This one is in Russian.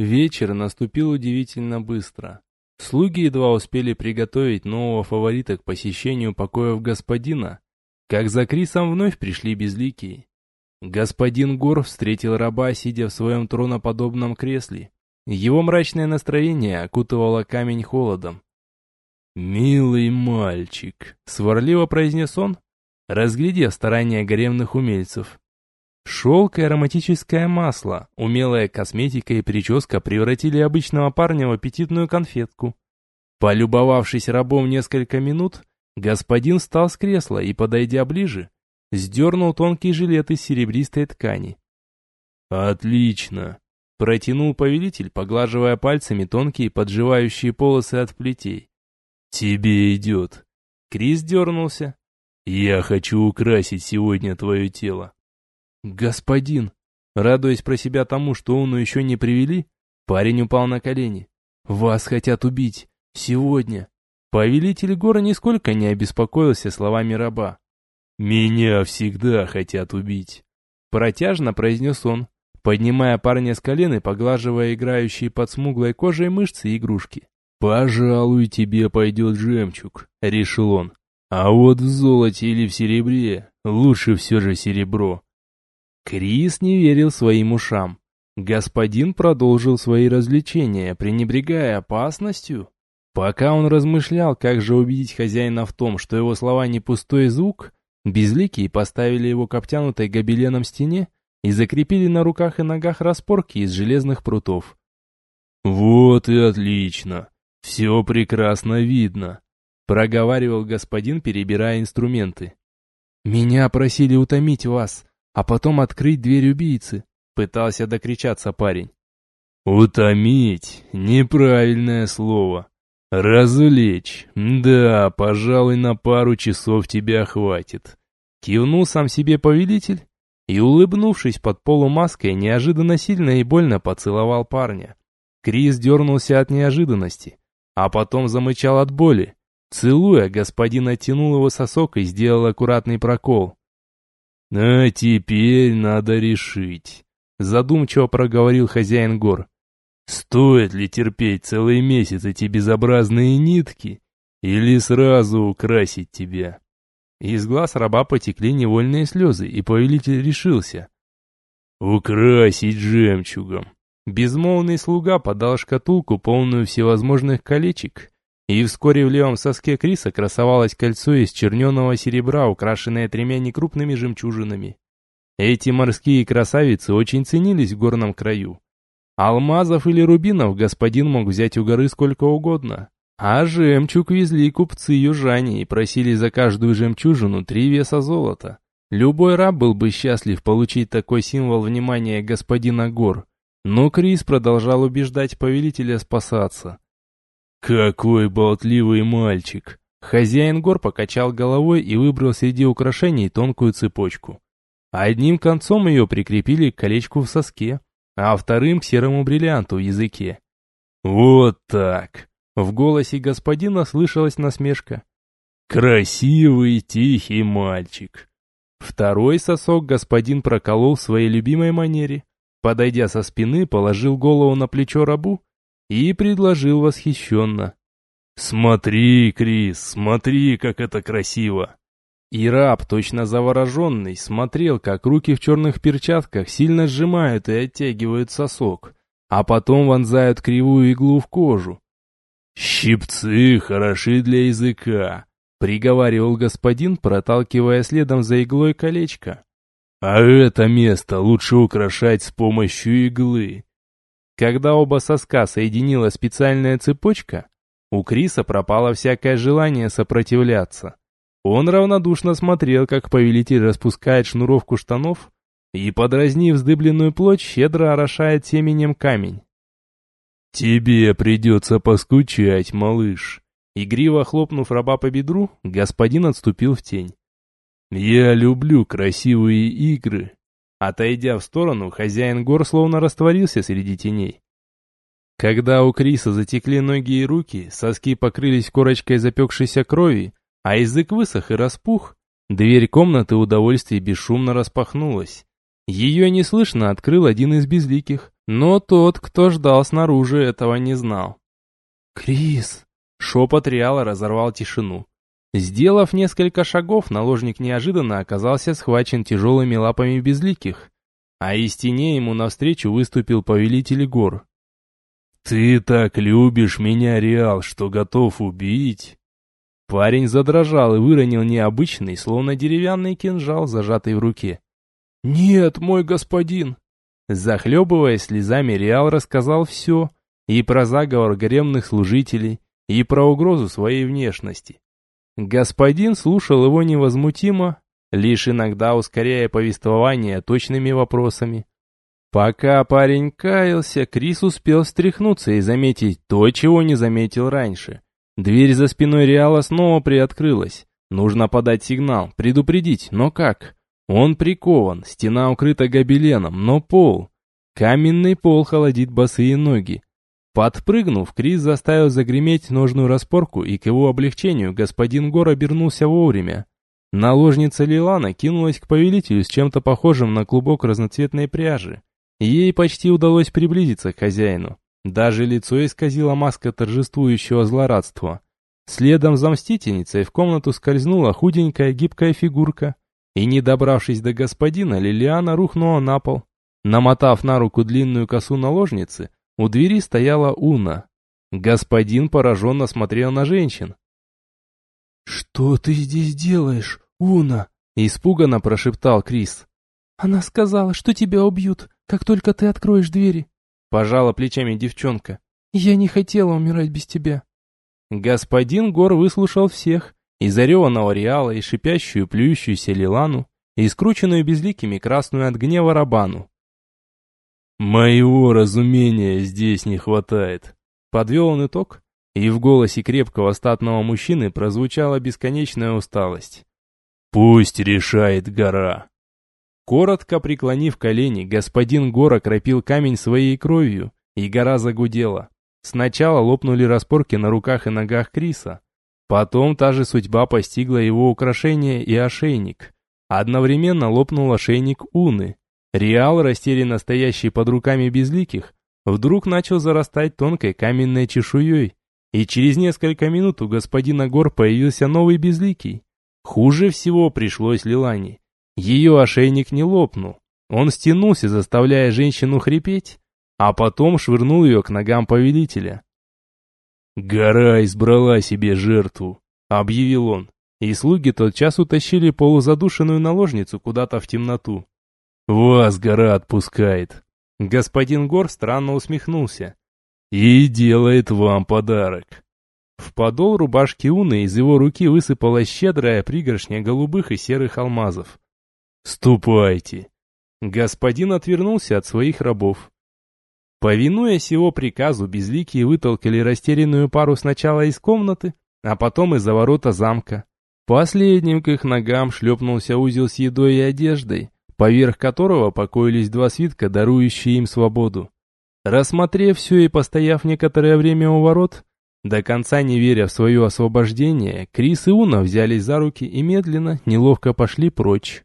Вечер наступил удивительно быстро. Слуги едва успели приготовить нового фаворита к посещению покоев господина, как за Крисом вновь пришли безликие. Господин Гор встретил раба, сидя в своем троноподобном кресле. Его мрачное настроение окутывало камень холодом. «Милый мальчик», — сварливо произнес он, разглядев старания гаремных умельцев. Шелк и ароматическое масло, умелая косметика и прическа превратили обычного парня в аппетитную конфетку. Полюбовавшись рабом несколько минут, господин встал с кресла и, подойдя ближе, сдернул тонкий жилет из серебристой ткани. «Отлично!» — протянул повелитель, поглаживая пальцами тонкие подживающие полосы от плетей. «Тебе идет!» Крис дернулся. «Я хочу украсить сегодня твое тело». «Господин!» Радуясь про себя тому, что он еще не привели, парень упал на колени. «Вас хотят убить! Сегодня!» Повелитель гора нисколько не обеспокоился словами раба. «Меня всегда хотят убить!» Протяжно произнес он, поднимая парня с колен и поглаживая играющие под смуглой кожей мышцы игрушки. «Пожалуй, тебе пойдет жемчуг», — решил он. «А вот в золоте или в серебре лучше все же серебро. Крис не верил своим ушам. Господин продолжил свои развлечения, пренебрегая опасностью. Пока он размышлял, как же убедить хозяина в том, что его слова не пустой звук, безликие поставили его к обтянутой гобеленом стене и закрепили на руках и ногах распорки из железных прутов. «Вот и отлично! Все прекрасно видно!» проговаривал господин, перебирая инструменты. «Меня просили утомить вас», а потом открыть дверь убийцы», — пытался докричаться парень. «Утомить — неправильное слово. Развлечь, да, пожалуй, на пару часов тебя хватит». Кивнул сам себе повелитель и, улыбнувшись под полумаской, неожиданно сильно и больно поцеловал парня. Крис дернулся от неожиданности, а потом замычал от боли. Целуя, господин оттянул его сосок и сделал аккуратный прокол. «А теперь надо решить», — задумчиво проговорил хозяин гор. «Стоит ли терпеть целый месяц эти безобразные нитки или сразу украсить тебя?» Из глаз раба потекли невольные слезы, и повелитель решился. «Украсить жемчугом». Безмолвный слуга подал шкатулку, полную всевозможных колечек, и вскоре в левом соске Криса красовалось кольцо из черненого серебра, украшенное тремя некрупными жемчужинами. Эти морские красавицы очень ценились в горном краю. Алмазов или рубинов господин мог взять у горы сколько угодно. А жемчуг везли купцы-южане и просили за каждую жемчужину три веса золота. Любой раб был бы счастлив получить такой символ внимания господина гор. Но Крис продолжал убеждать повелителя спасаться. «Какой болтливый мальчик!» Хозяин гор покачал головой и выбрал среди украшений тонкую цепочку. Одним концом ее прикрепили к колечку в соске, а вторым к серому бриллианту в языке. «Вот так!» В голосе господина слышалась насмешка. «Красивый, тихий мальчик!» Второй сосок господин проколол в своей любимой манере. Подойдя со спины, положил голову на плечо рабу и предложил восхищенно. «Смотри, Крис, смотри, как это красиво!» И раб, точно завороженный, смотрел, как руки в черных перчатках сильно сжимают и оттягивают сосок, а потом вонзают кривую иглу в кожу. «Щипцы хороши для языка», — приговаривал господин, проталкивая следом за иглой колечко. «А это место лучше украшать с помощью иглы. Когда оба соска соединила специальная цепочка, у Криса пропало всякое желание сопротивляться. Он равнодушно смотрел, как повелитель распускает шнуровку штанов и, подразнив вздыбленную плоть, щедро орошает семенем камень. «Тебе придется поскучать, малыш!» Игриво хлопнув раба по бедру, господин отступил в тень. «Я люблю красивые игры, Отойдя в сторону, хозяин гор словно растворился среди теней. Когда у Криса затекли ноги и руки, соски покрылись корочкой запекшейся крови, а язык высох и распух, дверь комнаты удовольствия бесшумно распахнулась. Ее неслышно открыл один из безликих, Но тот, кто ждал снаружи, этого не знал. «Крис!» Шепот Риала разорвал тишину. Сделав несколько шагов, наложник неожиданно оказался схвачен тяжелыми лапами безликих, а из теней ему навстречу выступил повелитель гор. «Ты так любишь меня, Реал, что готов убить?» Парень задрожал и выронил необычный, словно деревянный кинжал, зажатый в руке. «Нет, мой господин!» Захлебываясь слезами, Реал рассказал все, и про заговор гаремных служителей, и про угрозу своей внешности. Господин слушал его невозмутимо, лишь иногда ускоряя повествование точными вопросами. Пока парень каялся, Крис успел встряхнуться и заметить то, чего не заметил раньше. Дверь за спиной Реала снова приоткрылась. Нужно подать сигнал, предупредить, но как? Он прикован, стена укрыта гобеленом, но пол. Каменный пол холодит босые ноги. Подпрыгнув, Крис заставил загреметь ножную распорку, и к его облегчению господин Гор обернулся вовремя. Наложница Лилана кинулась к повелителю с чем-то похожим на клубок разноцветной пряжи. Ей почти удалось приблизиться к хозяину. Даже лицо исказило маска торжествующего злорадства. Следом за мстительницей в комнату скользнула худенькая гибкая фигурка, и, не добравшись до господина, Лилиана рухнула на пол. Намотав на руку длинную косу наложницы, у двери стояла Уна. Господин пораженно смотрел на женщин. «Что ты здесь делаешь, Уна?» – испуганно прошептал Крис. «Она сказала, что тебя убьют, как только ты откроешь двери». Пожала плечами девчонка. «Я не хотела умирать без тебя». Господин Гор выслушал всех, и зареванного Реала, и шипящую, плюющуюся Лилану, и скрученную безликими красную от гнева Рабану. «Моего разумения здесь не хватает», — подвел он итог, и в голосе крепкого статного мужчины прозвучала бесконечная усталость. «Пусть решает гора». Коротко преклонив колени, господин Гор окропил камень своей кровью, и гора загудела. Сначала лопнули распорки на руках и ногах Криса. Потом та же судьба постигла его украшение и ошейник. Одновременно лопнул ошейник Уны, Реал, растерянно стоящий под руками безликих, вдруг начал зарастать тонкой каменной чешуей, и через несколько минут у господина Гор появился новый безликий. Хуже всего пришлось Лилане. Ее ошейник не лопнул. Он стянулся, заставляя женщину хрипеть, а потом швырнул ее к ногам повелителя. «Гора избрала себе жертву», — объявил он, и слуги тотчас утащили полузадушенную наложницу куда-то в темноту. Вас гора отпускает. Господин Гор странно усмехнулся. И делает вам подарок. В подол рубашки Уны из его руки высыпала щедрая пригоршня голубых и серых алмазов. «Ступайте!» Господин отвернулся от своих рабов. Повинуясь его приказу, безликие вытолкали растерянную пару сначала из комнаты, а потом из-за ворота замка. Последним к их ногам шлепнулся узел с едой и одеждой, поверх которого покоились два свитка, дарующие им свободу. Рассмотрев все и постояв некоторое время у ворот, до конца не веря в свое освобождение, Крис и Уна взялись за руки и медленно, неловко пошли прочь.